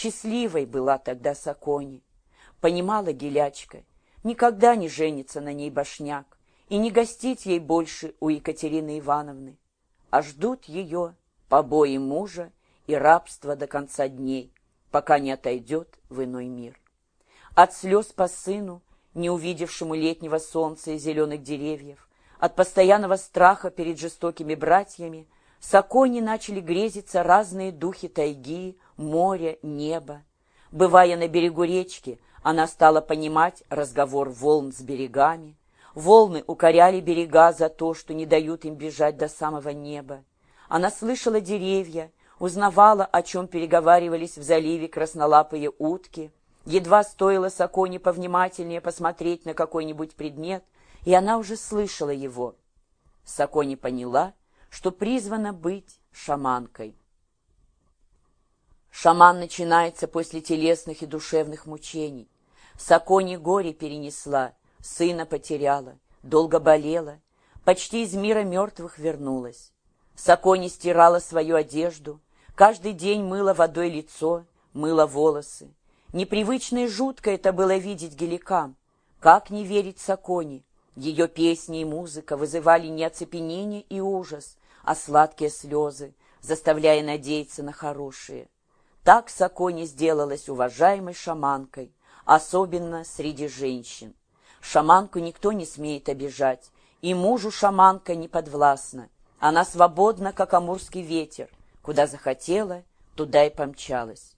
Счастливой была тогда Сакони. Понимала гелячка, никогда не женится на ней башняк и не гостить ей больше у Екатерины Ивановны, а ждут ее побои мужа и рабство до конца дней, пока не отойдет в иной мир. От слез по сыну, не увидевшему летнего солнца и зеленых деревьев, от постоянного страха перед жестокими братьями, Сакони начали грезиться разные духи тайги, моря, неба. Бывая на берегу речки, она стала понимать разговор волн с берегами. Волны укоряли берега за то, что не дают им бежать до самого неба. Она слышала деревья, узнавала, о чем переговаривались в заливе краснолапые утки. Едва стоило Саконе повнимательнее посмотреть на какой-нибудь предмет, и она уже слышала его. Сакони поняла, что призвана быть шаманкой. Шаман начинается после телесных и душевных мучений. Сакони горе перенесла, сына потеряла, долго болела, почти из мира мертвых вернулась. Сакони стирала свою одежду, каждый день мыла водой лицо, мыла волосы. Непривычно и жутко это было видеть геликам. Как не верить Сакони? Ее песни и музыка вызывали не оцепенение и ужас, а сладкие слезы, заставляя надеяться на хорошее. Так Сакони сделалась уважаемой шаманкой, особенно среди женщин. Шаманку никто не смеет обижать, и мужу шаманка не подвластна. Она свободна, как амурский ветер. Куда захотела, туда и помчалась.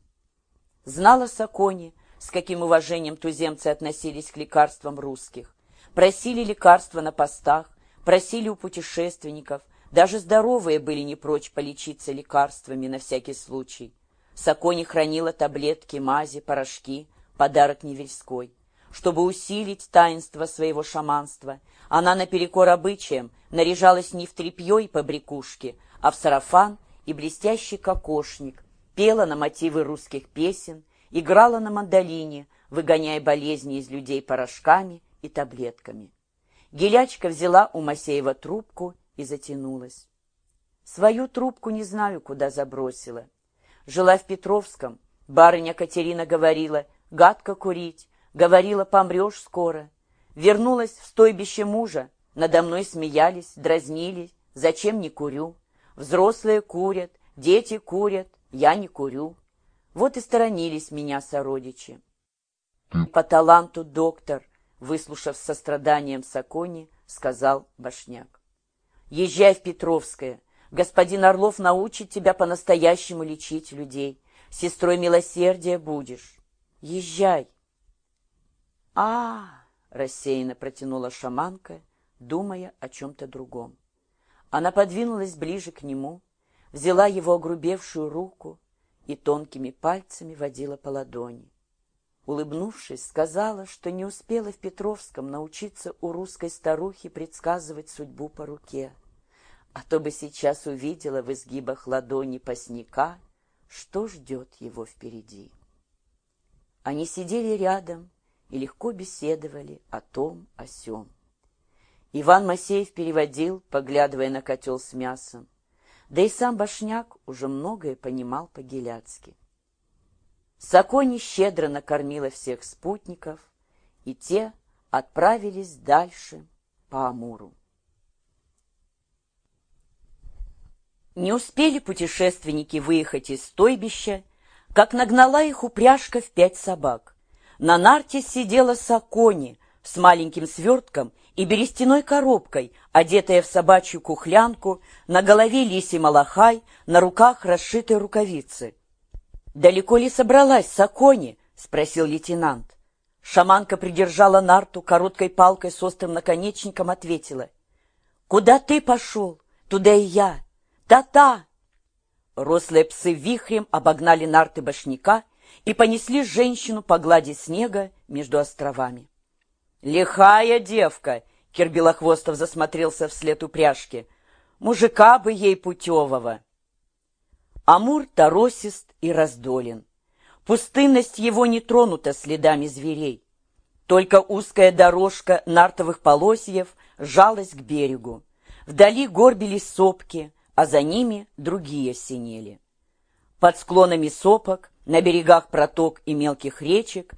Знала Сакони, с каким уважением туземцы относились к лекарствам русских. Просили лекарства на постах, просили у путешественников, даже здоровые были не прочь полечиться лекарствами на всякий случай. Сакони хранила таблетки, мази, порошки, подарок Невельской. Чтобы усилить таинство своего шаманства, она наперекор обычаям наряжалась не в тряпье и побрякушки, а в сарафан и блестящий кокошник, пела на мотивы русских песен, играла на мандолине, выгоняя болезни из людей порошками и таблетками. Гелячка взяла у Масеева трубку и затянулась. Свою трубку не знаю, куда забросила. Жила в Петровском, барыня Катерина говорила, гадко курить, говорила, помрешь скоро. Вернулась в стойбище мужа, надо мной смеялись, дразнились, зачем не курю. Взрослые курят, дети курят, я не курю. Вот и сторонились меня сородичи. По таланту доктор, выслушав с состраданием Сакони, сказал Башняк. Езжай в Петровское. Господин Орлов научит тебя по-настоящему лечить людей. Сестрой милосердия будешь. Езжай. А, -а, -а рассеянно протянула шаманка, думая о чем-то другом. Она подвинулась ближе к нему, взяла его огрубевшую руку и тонкими пальцами водила по ладони улыбнувшись, сказала, что не успела в Петровском научиться у русской старухи предсказывать судьбу по руке, а то бы сейчас увидела в изгибах ладони пасника, что ждет его впереди. Они сидели рядом и легко беседовали о том, о сём. Иван Масеев переводил, поглядывая на котел с мясом, да и сам Башняк уже многое понимал по-геляцки. Сакони щедро накормила всех спутников, и те отправились дальше по Амуру. Не успели путешественники выехать из стойбища, как нагнала их упряжка в пять собак. На нарте сидела Сакони с маленьким свертком и берестяной коробкой, одетая в собачью кухлянку, на голове лисий малахай, на руках расшитые рукавицы. «Далеко ли собралась, Сакони?» — спросил лейтенант. Шаманка придержала нарту короткой палкой с острым наконечником, ответила. «Куда ты пошел? Туда и я. Та-та!» Рослые псы вихрем обогнали нарты башняка и понесли женщину по глади снега между островами. «Лихая девка!» — Кирбелохвостов засмотрелся вслед упряжки. «Мужика бы ей путевого!» Амур торосист и раздолен. Пустынность его не тронута следами зверей. Только узкая дорожка нартовых полосьев жалась к берегу. Вдали горбились сопки, а за ними другие синели. Под склонами сопок На берегах проток и мелких речек